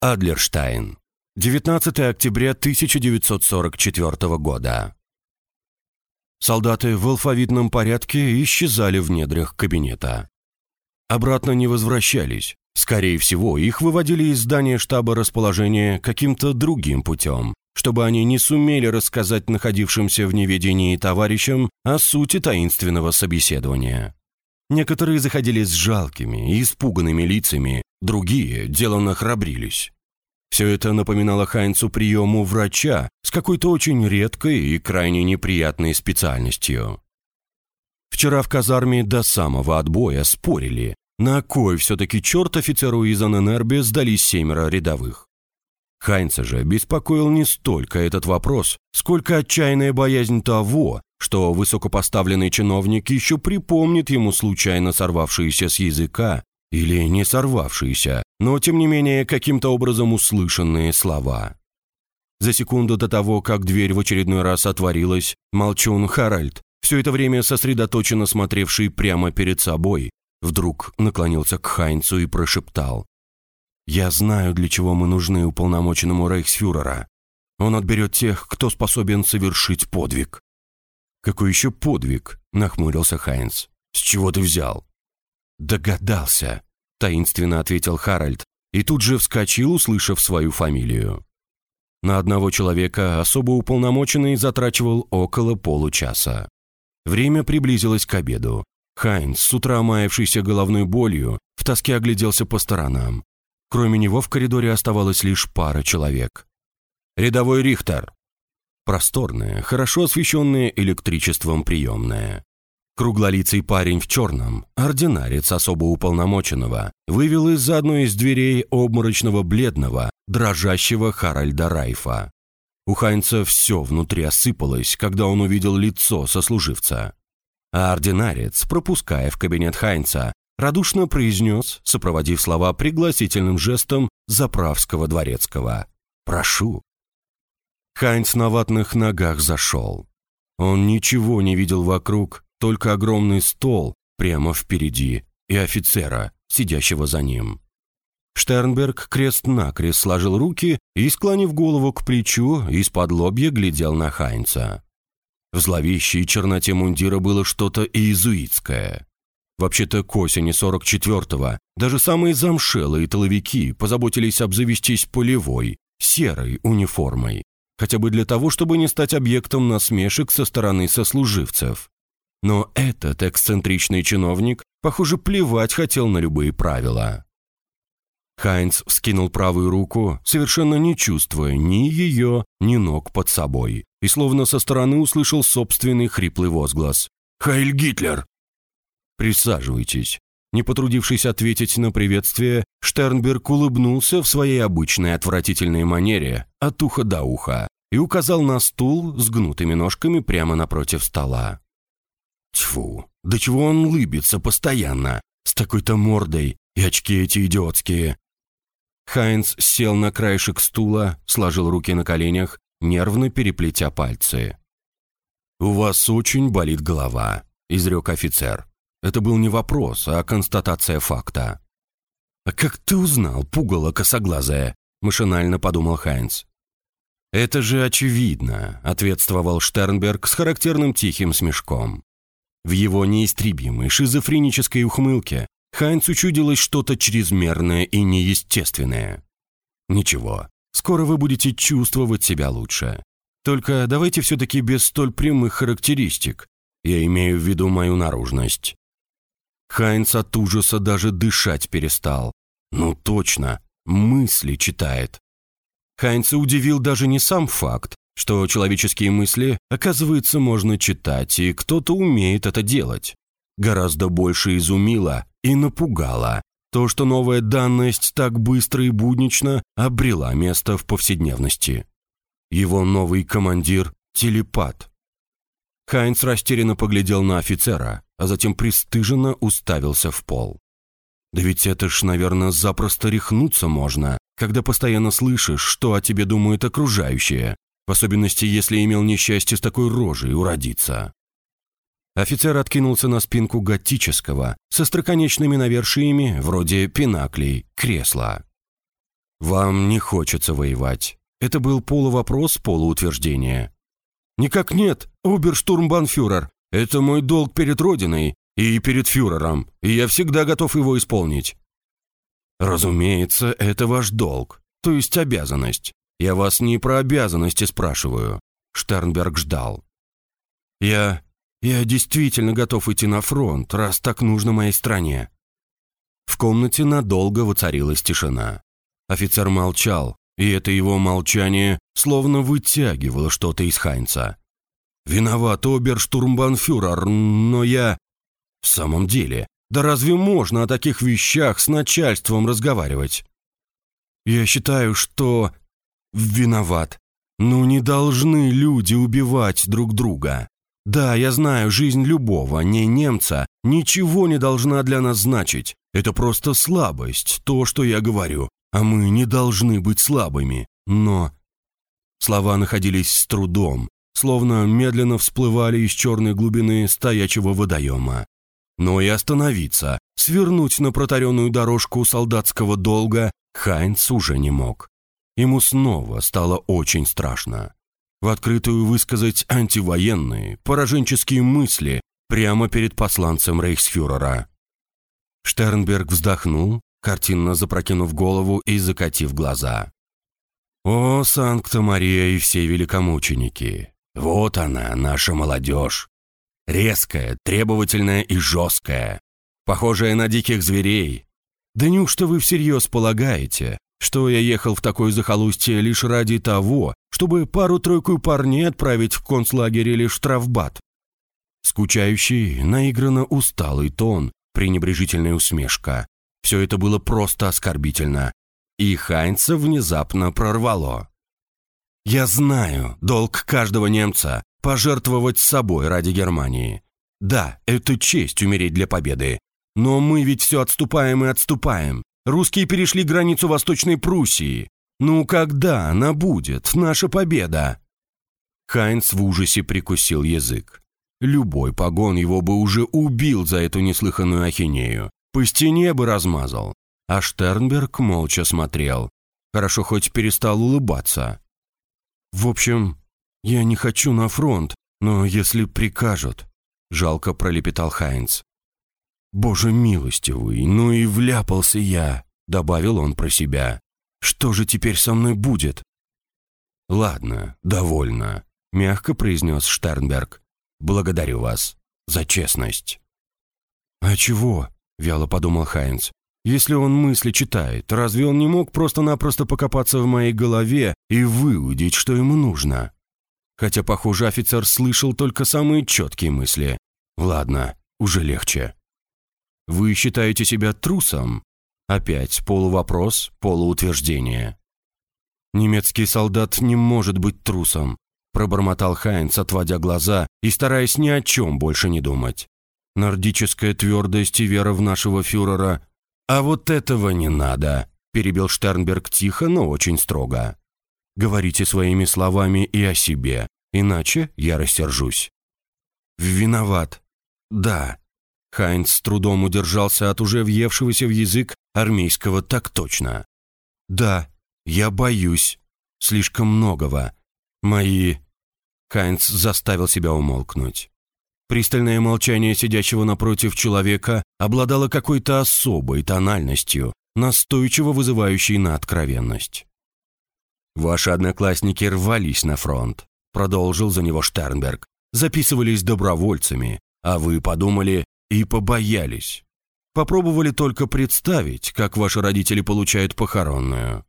Адлерштайн. 19 октября 1944 года. Солдаты в алфавитном порядке исчезали в недрах кабинета. Обратно не возвращались. Скорее всего, их выводили из здания штаба расположения каким-то другим путем, чтобы они не сумели рассказать находившимся в неведении товарищам о сути таинственного собеседования. Некоторые заходили с жалкими и испуганными лицами, другие деланно храбрились. Все это напоминало Хайнцу приему врача с какой-то очень редкой и крайне неприятной специальностью. Вчера в казарме до самого отбоя спорили, на кой все-таки черт офицеру из ННРБ сдались семеро рядовых. Хайнца же беспокоил не столько этот вопрос, сколько отчаянная боязнь того, что высокопоставленный чиновник еще припомнит ему случайно сорвавшиеся с языка или не сорвавшиеся, но тем не менее каким-то образом услышанные слова. За секунду до того, как дверь в очередной раз отворилась, молчун Харальд, все это время сосредоточенно смотревший прямо перед собой, вдруг наклонился к Хайнцу и прошептал. «Я знаю, для чего мы нужны уполномоченному рейхсфюрера. Он отберет тех, кто способен совершить подвиг». «Какой еще подвиг?» – нахмурился Хайнц. «С чего ты взял?» «Догадался», – таинственно ответил Харальд, и тут же вскочил, услышав свою фамилию. На одного человека особо уполномоченный затрачивал около получаса. Время приблизилось к обеду. Хайнс, с утра маявшийся головной болью, в тоске огляделся по сторонам. Кроме него в коридоре оставалась лишь пара человек. «Рядовой Рихтер!» Просторная, хорошо освещенная электричеством приемная. Круглолицый парень в черном, ординарец особо уполномоченного, вывел из-за одной из дверей обморочного бледного, дрожащего Харальда Райфа. У Хайнца все внутри осыпалось, когда он увидел лицо сослуживца. А ординарец, пропуская в кабинет Хайнца, радушно произнес, сопроводив слова пригласительным жестом заправского дворецкого. «Прошу». Хайнц на ватных ногах зашел. Он ничего не видел вокруг, только огромный стол прямо впереди и офицера, сидящего за ним. Штернберг крест-накрест сложил руки и, склонив голову к плечу, из-под лобья глядел на Хайнца. В зловещей черноте мундира было что-то иезуитское. Вообще-то к осени 44-го даже самые замшелые тыловики позаботились обзавестись полевой, серой униформой, хотя бы для того, чтобы не стать объектом насмешек со стороны сослуживцев. Но этот эксцентричный чиновник, похоже, плевать хотел на любые правила. Хайнц вскинул правую руку, совершенно не чувствуя ни ее, ни ног под собой, и словно со стороны услышал собственный хриплый возглас. «Хайль Гитлер!» «Присаживайтесь». Не потрудившись ответить на приветствие, Штернберг улыбнулся в своей обычной отвратительной манере, от уха до уха, и указал на стул с гнутыми ножками прямо напротив стола. Тьфу, до чего он лыбится постоянно, с такой-то мордой, и очки эти идиотские. Хайнц сел на краешек стула, сложил руки на коленях, нервно переплетя пальцы. «У вас очень болит голова», — изрек офицер. Это был не вопрос, а констатация факта. «А как ты узнал, пугало косоглазое?» — машинально подумал Хайнц. «Это же очевидно», — ответствовал Штернберг с характерным тихим смешком. В его неистребимой шизофренической ухмылке Хайнцу чудилось что-то чрезмерное и неестественное. «Ничего, скоро вы будете чувствовать себя лучше. Только давайте все-таки без столь прямых характеристик. Я имею в виду мою наружность». Хайнц от ужаса даже дышать перестал. Ну точно, мысли читает. Хайнца удивил даже не сам факт, что человеческие мысли, оказывается, можно читать, и кто-то умеет это делать. Гораздо больше изумило и напугало то, что новая данность так быстро и буднично обрела место в повседневности. Его новый командир – телепат. Хайнц растерянно поглядел на офицера, а затем пристыженно уставился в пол. Да ведь это ж, наверное, запросто рехнуться можно, когда постоянно слышишь, что о тебе думают окружающие, в особенности, если имел несчастье с такой рожей уродиться. Офицер откинулся на спинку готического, со строконечными навершиями, вроде пинаклей, кресла. «Вам не хочется воевать». Это был полувопрос, полуутверждение. «Никак нет, оберштурмбанфюрер. Это мой долг перед Родиной и перед фюрером, и я всегда готов его исполнить». «Разумеется, это ваш долг, то есть обязанность. Я вас не про обязанности спрашиваю». Штернберг ждал. «Я... я действительно готов идти на фронт, раз так нужно моей стране». В комнате надолго воцарилась тишина. Офицер молчал, и это его молчание словно вытягивало что-то из Хайнца. «Виноват, оберштурмбанфюрер, но я...» «В самом деле, да разве можно о таких вещах с начальством разговаривать?» «Я считаю, что... виноват. Ну не должны люди убивать друг друга. Да, я знаю, жизнь любого, не немца, ничего не должна для нас значить. Это просто слабость, то, что я говорю а мы не должны быть слабыми, но...» Слова находились с трудом, словно медленно всплывали из черной глубины стоячего водоема. Но и остановиться, свернуть на протаренную дорожку солдатского долга Хайнц уже не мог. Ему снова стало очень страшно. В открытую высказать антивоенные, пораженческие мысли прямо перед посланцем рейхсфюрера. Штернберг вздохнул, картинно запрокинув голову и закатив глаза. «О, Санкта-Мария и все великомученики! Вот она, наша молодежь! Резкая, требовательная и жесткая, похожая на диких зверей. Да неужто вы всерьез полагаете, что я ехал в такое захолустье лишь ради того, чтобы пару-тройку парней отправить в концлагерь или штрафбат?» Скучающий, наигранно усталый тон, пренебрежительная усмешка, все это было просто оскорбительно. И Хайнца внезапно прорвало. «Я знаю, долг каждого немца – пожертвовать собой ради Германии. Да, это честь умереть для победы. Но мы ведь все отступаем и отступаем. Русские перешли границу Восточной Пруссии. Ну когда она будет, наша победа?» Хайнц в ужасе прикусил язык. Любой погон его бы уже убил за эту неслыханную ахинею. По стене бы размазал. А Штернберг молча смотрел. Хорошо хоть перестал улыбаться. «В общем, я не хочу на фронт, но если прикажут», — жалко пролепетал Хайнц. «Боже милостивый, ну и вляпался я», — добавил он про себя. «Что же теперь со мной будет?» «Ладно, довольно», — мягко произнес Штернберг. «Благодарю вас за честность». «А чего?» — вяло подумал Хайнц. «Если он мысли читает, разве он не мог просто-напросто покопаться в моей голове и выудить, что ему нужно?» Хотя, похоже, офицер слышал только самые четкие мысли. «Ладно, уже легче». «Вы считаете себя трусом?» Опять полувопрос, полуутверждение. «Немецкий солдат не может быть трусом», пробормотал Хайнц, отводя глаза и стараясь ни о чем больше не думать нордическая твердость и вера в нашего фюрера. А вот этого не надо, перебил Штернберг тихо, но очень строго. Говорите своими словами и о себе, иначе я рассержусь. Виноват. Да. Хайнц с трудом удержался от уже въевшегося в язык армейского так точно. Да, я боюсь. Слишком многого. Мои... Хайнц заставил себя умолкнуть. Пристальное молчание сидящего напротив человека обладало какой-то особой тональностью, настойчиво вызывающей на откровенность. «Ваши одноклассники рвались на фронт», — продолжил за него Штернберг, «записывались добровольцами, а вы подумали и побоялись. Попробовали только представить, как ваши родители получают похоронную».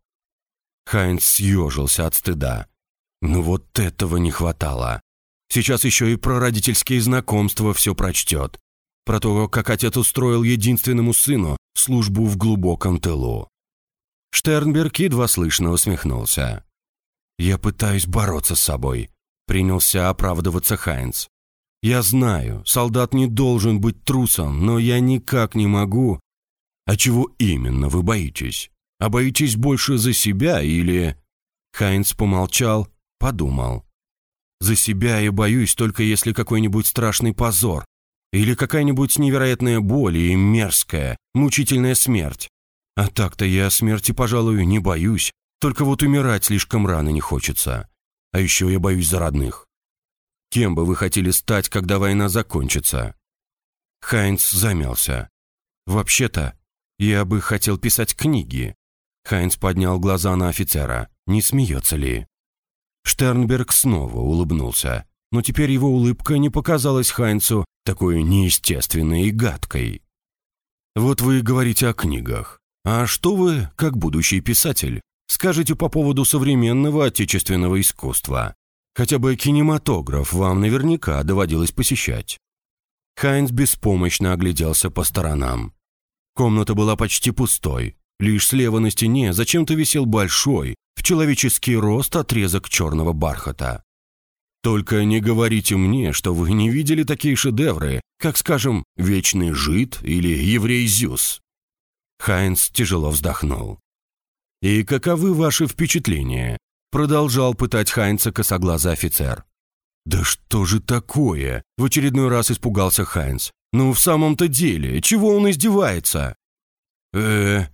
Хайнц съежился от стыда. «Ну вот этого не хватало. Сейчас еще и про родительские знакомства все прочтет. Про то, как отец устроил единственному сыну службу в глубоком тылу. Штернберг едва слышно усмехнулся. «Я пытаюсь бороться с собой», — принялся оправдываться Хайнц. «Я знаю, солдат не должен быть трусом, но я никак не могу...» «А чего именно вы боитесь? А боитесь больше за себя или...» Хайнц помолчал, подумал. За себя я боюсь только если какой-нибудь страшный позор или какая-нибудь невероятная боль и мерзкая, мучительная смерть. А так-то я смерти, пожалуй, не боюсь, только вот умирать слишком рано не хочется. А еще я боюсь за родных. Кем бы вы хотели стать, когда война закончится?» Хайнц замялся. «Вообще-то, я бы хотел писать книги». Хайнц поднял глаза на офицера. Не смеется ли? Штернберг снова улыбнулся, но теперь его улыбка не показалась Хайнцу такой неестественной и гадкой. «Вот вы говорите о книгах. А что вы, как будущий писатель, скажете по поводу современного отечественного искусства? Хотя бы кинематограф вам наверняка доводилось посещать». Хайнц беспомощно огляделся по сторонам. Комната была почти пустой. Лишь слева на стене зачем-то висел большой, в человеческий рост отрезок черного бархата. Только не говорите мне, что вы не видели такие шедевры, как, скажем, «Вечный жид» или «Еврей Зюс». Хайнц тяжело вздохнул. «И каковы ваши впечатления?» Продолжал пытать Хайнца косоглазый офицер. «Да что же такое?» В очередной раз испугался Хайнц. «Ну, в самом-то деле, чего он издевается?» э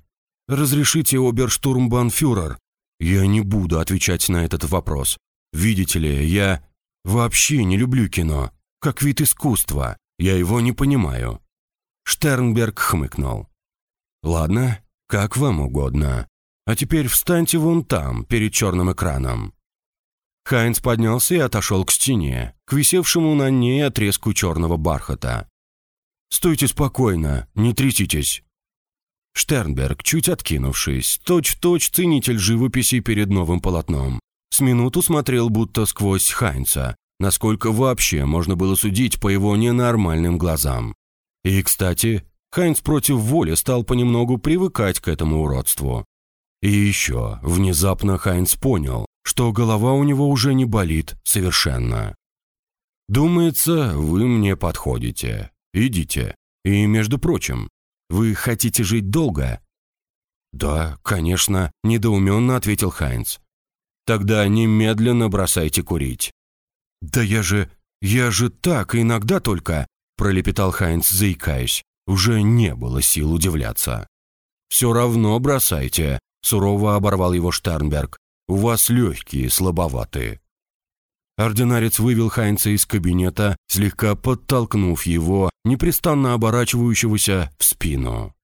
разрешите, оберштурмбанфюрер?» «Я не буду отвечать на этот вопрос. Видите ли, я вообще не люблю кино, как вид искусства. Я его не понимаю». Штернберг хмыкнул. «Ладно, как вам угодно. А теперь встаньте вон там, перед черным экраном». Хайнц поднялся и отошел к стене, к висевшему на ней отрезку черного бархата. «Стойте спокойно, не тряситесь». Штернберг, чуть откинувшись, точь-в-точь точь ценитель живописи перед новым полотном, с минуту смотрел будто сквозь Хайнца, насколько вообще можно было судить по его ненормальным глазам. И, кстати, Хайнц против воли стал понемногу привыкать к этому уродству. И еще, внезапно Хайнц понял, что голова у него уже не болит совершенно. «Думается, вы мне подходите. Идите. И, между прочим, вы хотите жить долго?» «Да, конечно», – недоуменно ответил Хайнц. «Тогда немедленно бросайте курить». «Да я же... я же так иногда только...» – пролепетал Хайнц, заикаясь. Уже не было сил удивляться. «Все равно бросайте», – сурово оборвал его Штернберг. «У вас легкие, слабоватые». Ординарец вывел Хайнца из кабинета, слегка подтолкнув его, непрестанно оборачивающегося в спину.